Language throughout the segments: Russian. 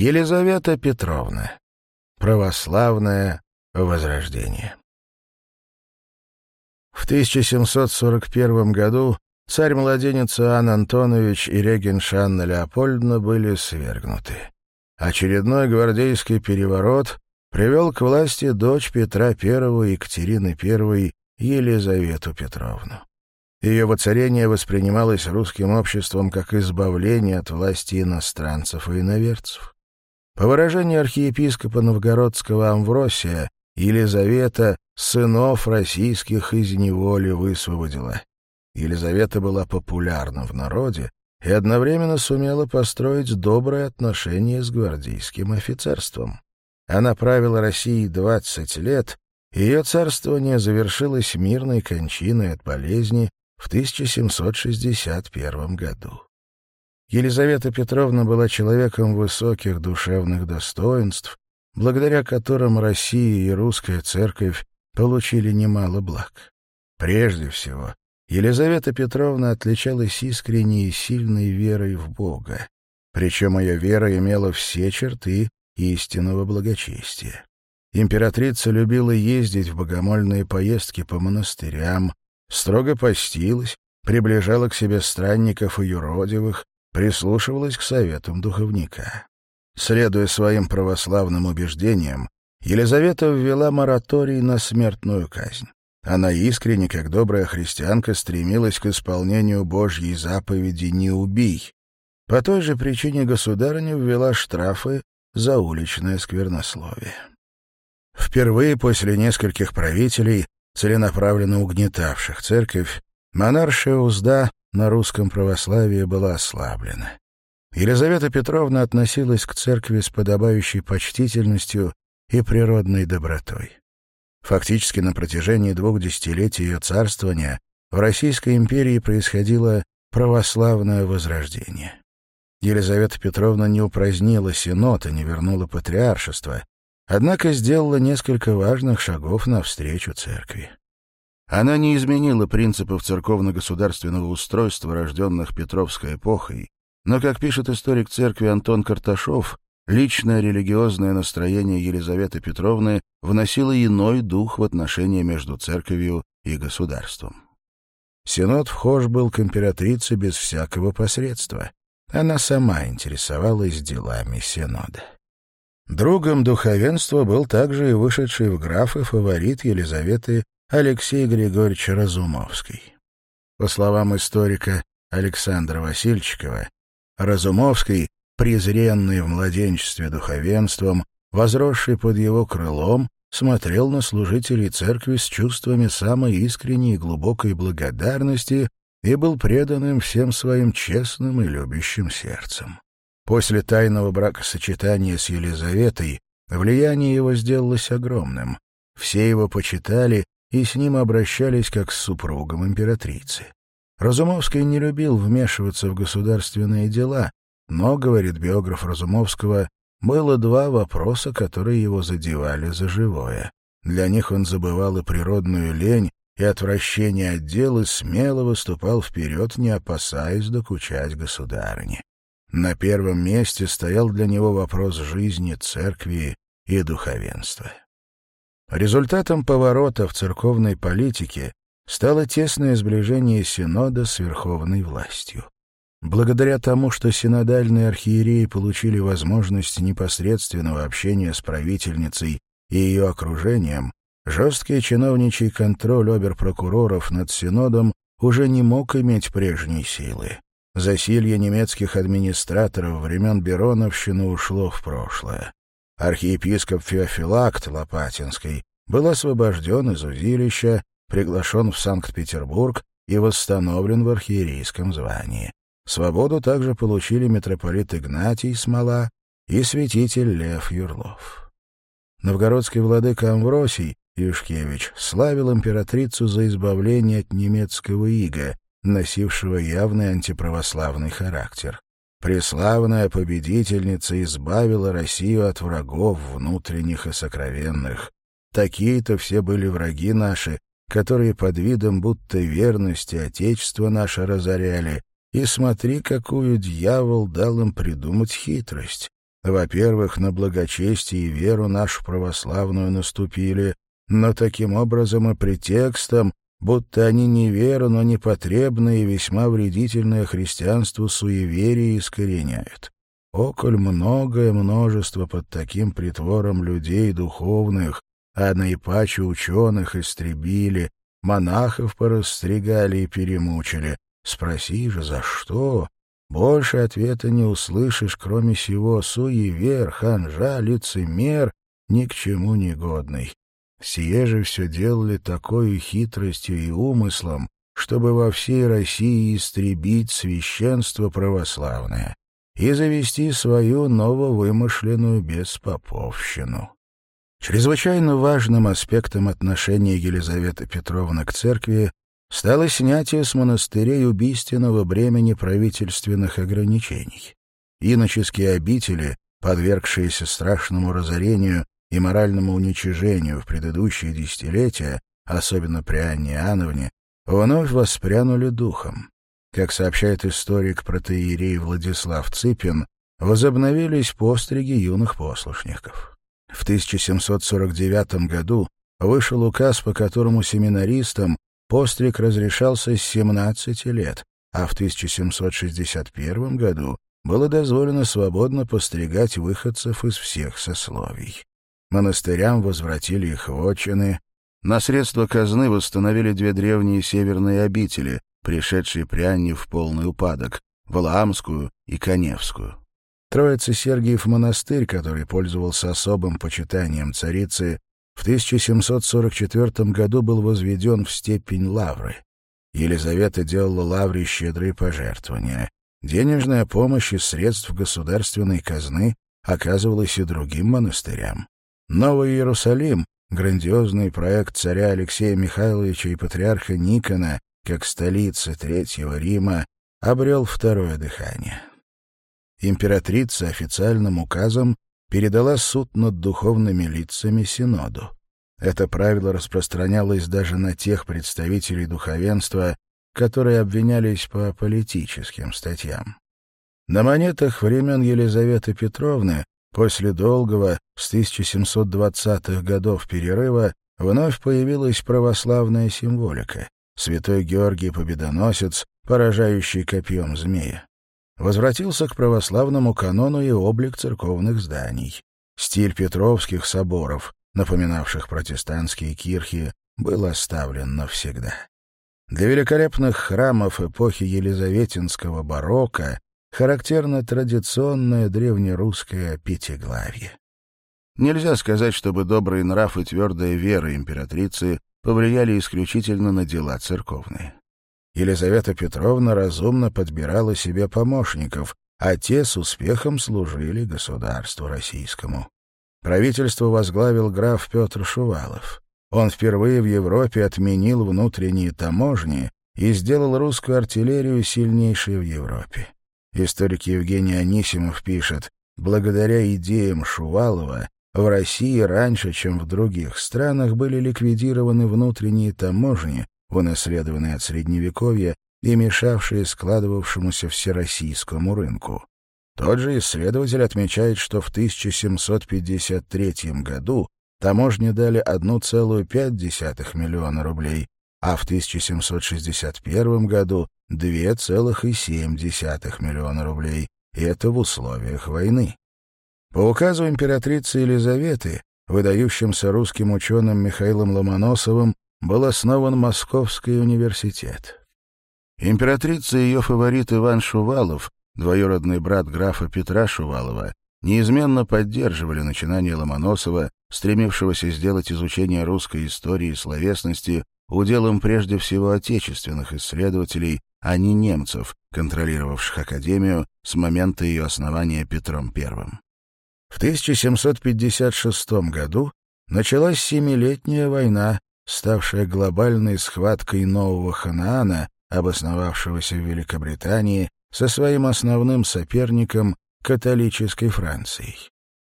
Елизавета Петровна. Православное возрождение. В 1741 году царь-младенец Иоанн Антонович и регенш Анна Леопольдовна были свергнуты. Очередной гвардейский переворот привел к власти дочь Петра I Екатерины I Елизавету Петровну. Ее воцарение воспринималось русским обществом как избавление от власти иностранцев и иноверцев. По выражению архиепископа новгородского Амвросия, Елизавета сынов российских из неволи высвободила. Елизавета была популярна в народе и одновременно сумела построить добрые отношения с гвардейским офицерством. Она правила Россией 20 лет, и ее царствование завершилось мирной кончиной от болезни в 1761 году. Елизавета Петровна была человеком высоких душевных достоинств, благодаря которым Россия и русская церковь получили немало благ. Прежде всего, Елизавета Петровна отличалась искренней и сильной верой в Бога, причем ее вера имела все черты истинного благочестия. Императрица любила ездить в богомольные поездки по монастырям, строго постилась, приближала к себе странников и юродивых, прислушивалась к советам духовника. Следуя своим православным убеждениям, Елизавета ввела мораторий на смертную казнь. Она искренне, как добрая христианка, стремилась к исполнению Божьей заповеди «не убий». По той же причине государыня ввела штрафы за уличное сквернословие. Впервые после нескольких правителей, целенаправленно угнетавших церковь, монаршая узда на русском православии была ослаблена. Елизавета Петровна относилась к церкви с подобающей почтительностью и природной добротой. Фактически на протяжении двух десятилетий ее царствования в Российской империи происходило православное возрождение. Елизавета Петровна не упразднила синод и не вернула патриаршество, однако сделала несколько важных шагов навстречу церкви. Она не изменила принципов церковно-государственного устройства, рожденных Петровской эпохой, но, как пишет историк церкви Антон Карташов, личное религиозное настроение Елизаветы Петровны вносило иной дух в отношения между церковью и государством. Синод вхож был к императрице без всякого посредства. Она сама интересовалась делами Синода. Другом духовенства был также и вышедший в графы фаворит Елизаветы Алексей Григорьевич Разумовский. По словам историка Александра Васильчикова, Разумовский, презренный в младенчестве духовенством, возросший под его крылом, смотрел на служителей церкви с чувствами самой искренней и глубокой благодарности и был преданным всем своим честным и любящим сердцем. После тайного бракосочетания с Елизаветой влияние его сделалось огромным. Все его почитали и с ним обращались как с супругом императрицы. Разумовский не любил вмешиваться в государственные дела, но, говорит биограф Разумовского, было два вопроса, которые его задевали за живое. Для них он забывал и природную лень, и отвращение от дел, и смело выступал вперед, не опасаясь докучать государыне. На первом месте стоял для него вопрос жизни церкви и духовенства. Результатом поворота в церковной политике стало тесное сближение Синода с верховной властью. Благодаря тому, что синодальные архиереи получили возможность непосредственного общения с правительницей и ее окружением, жесткий чиновничий контроль оберпрокуроров над Синодом уже не мог иметь прежней силы. Засилье немецких администраторов времен Бероновщины ушло в прошлое. Архиепископ Феофилакт Лопатинский был освобожден из узилища, приглашен в Санкт-Петербург и восстановлен в архиерейском звании. Свободу также получили митрополит Игнатий Смола и святитель Лев Юрлов. Новгородский владыка Амвросий Юшкевич славил императрицу за избавление от немецкого ига, носившего явный антиправославный характер преславная победительница избавила Россию от врагов внутренних и сокровенных. Такие-то все были враги наши, которые под видом будто верности Отечество наше разоряли. И смотри, какую дьявол дал им придумать хитрость. Во-первых, на благочестие и веру нашу православную наступили, но таким образом и претекстом будто они неверу, но непотребное и весьма вредительное христианству суеверие искореняют. Околь многое множество под таким притвором людей духовных, а наипаче ученых истребили, монахов порастригали и перемучили. Спроси же, за что? Больше ответа не услышишь, кроме сего суевер, ханжа, лицемер, ни к чему негодный. Сие же все делали такой хитростью и умыслом, чтобы во всей России истребить священство православное и завести свою нововымышленную беспоповщину. Чрезвычайно важным аспектом отношения Елизаветы Петровны к церкви стало снятие с монастырей убийственного бремени правительственных ограничений. Иноческие обители, подвергшиеся страшному разорению, и моральному уничижению в предыдущие десятилетия, особенно при Анне Иоанновне, вновь воспрянули духом. Как сообщает историк протеерей Владислав Ципин, возобновились постриги юных послушников. В 1749 году вышел указ, по которому семинаристам постриг разрешался с 17 лет, а в 1761 году было дозволено свободно постригать выходцев из всех сословий монастырям возвратили их вотчины, на средства казны восстановили две древние северные обители, пришедшие при Анне в полный упадок — Валаамскую и Коневскую. Троица Сергиев монастырь, который пользовался особым почитанием царицы, в 1744 году был возведен в степень лавры. Елизавета делала лавре щедрые пожертвования. Денежная помощь из средств государственной казны оказывалась и другим монастырям. Новый Иерусалим — грандиозный проект царя Алексея Михайловича и патриарха Никона как столицы Третьего Рима, обрел второе дыхание. Императрица официальным указом передала суд над духовными лицами Синоду. Это правило распространялось даже на тех представителей духовенства, которые обвинялись по политическим статьям. На монетах времен Елизаветы Петровны После долгого, с 1720-х годов перерыва, вновь появилась православная символика — святой Георгий Победоносец, поражающий копьем змея. Возвратился к православному канону и облик церковных зданий. Стиль Петровских соборов, напоминавших протестантские кирхи, был оставлен навсегда. Для великолепных храмов эпохи Елизаветинского барокко характерно традиционное древнерусское пятиглавье. Нельзя сказать, чтобы добрый нрав и твердая вера императрицы повлияли исключительно на дела церковные. Елизавета Петровна разумно подбирала себе помощников, а те с успехом служили государству российскому. Правительство возглавил граф Петр Шувалов. Он впервые в Европе отменил внутренние таможни и сделал русскую артиллерию сильнейшей в Европе. Историк Евгений Анисимов пишет, благодаря идеям Шувалова в России раньше, чем в других странах, были ликвидированы внутренние таможни, вынаследованные от Средневековья и мешавшие складывавшемуся всероссийскому рынку. Тот же исследователь отмечает, что в 1753 году таможни дали 1,5 миллиона рублей, а в 1761 году 2,7 миллиона рублей, и это в условиях войны. По указу императрицы Елизаветы, выдающимся русским ученым Михаилом Ломоносовым, был основан Московский университет. Императрица и ее фаворит Иван Шувалов, двоюродный брат графа Петра Шувалова, неизменно поддерживали начинание Ломоносова, стремившегося сделать изучение русской истории и словесности уделом прежде всего отечественных исследователей, а не немцев, контролировавших Академию с момента ее основания Петром I. В 1756 году началась Семилетняя война, ставшая глобальной схваткой нового Ханаана, обосновавшегося в Великобритании, со своим основным соперником — католической Францией.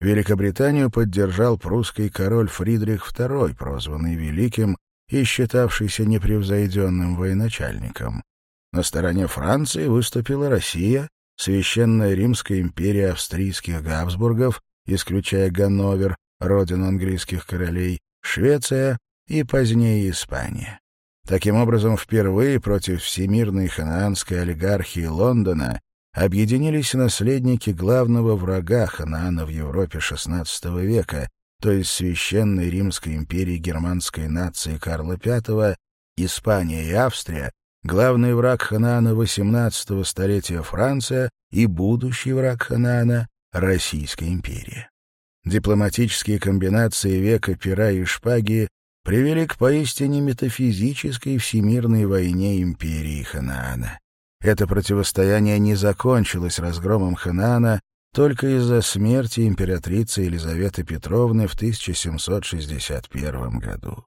Великобританию поддержал прусский король Фридрих II, прозванный Великим, и считавшийся непревзойденным военачальником. На стороне Франции выступила Россия, Священная Римская империя австрийских Габсбургов, исключая Ганновер, родину английских королей, Швеция и позднее Испания. Таким образом, впервые против всемирной ханаанской олигархии Лондона объединились наследники главного врага Ханаана в Европе XVI века, то есть Священной Римской империи германской нации Карла V, Испания и Австрия, главный враг Ханаана XVIII столетия Франция и будущий враг Ханаана — Российская империя. Дипломатические комбинации века пера и шпаги привели к поистине метафизической всемирной войне империи Ханаана. Это противостояние не закончилось разгромом Ханаана только из-за смерти императрицы Елизаветы Петровны в 1761 году.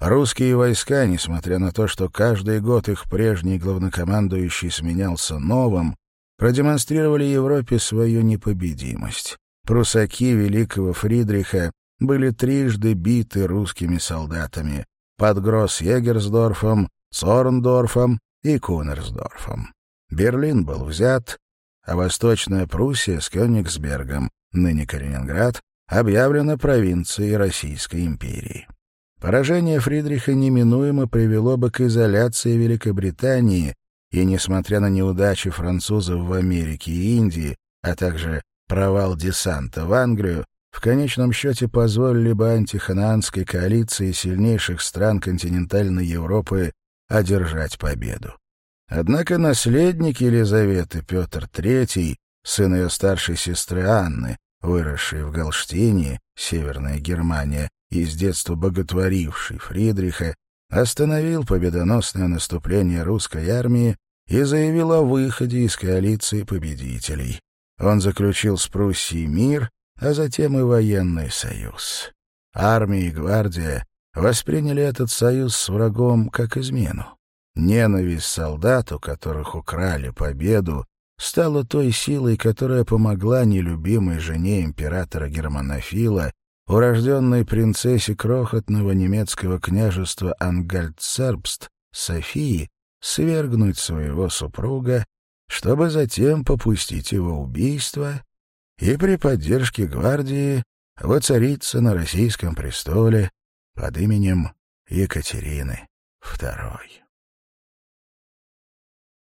Русские войска, несмотря на то, что каждый год их прежний главнокомандующий сменялся новым, продемонстрировали Европе свою непобедимость. Прусаки великого Фридриха были трижды биты русскими солдатами под Гросс-Егерсдорфом, Цорндорфом и Кунерсдорфом. Берлин был взят, а Восточная Пруссия с Кёнигсбергом, ныне Калининград, объявлена провинцией Российской империи. Поражение Фридриха неминуемо привело бы к изоляции Великобритании, и, несмотря на неудачи французов в Америке и Индии, а также провал десанта в Англию, в конечном счете позволили бы антиханаанской коалиции сильнейших стран континентальной Европы одержать победу. Однако наследник Елизаветы Петр III, сын ее старшей сестры Анны, выросший в Галштине, Северная Германия, и с детства боготворивший Фридриха, остановил победоносное наступление русской армии и заявил о выходе из коалиции победителей. Он заключил с Пруссией мир, а затем и военный союз. Армия и гвардия восприняли этот союз с врагом как измену. Ненависть солдату, которых украли победу, стала той силой, которая помогла нелюбимой жене императора Германофила, урожденной принцессе крохотного немецкого княжества Ангальцербст Софии, свергнуть своего супруга, чтобы затем попустить его убийство и при поддержке гвардии воцариться на российском престоле под именем Екатерины II.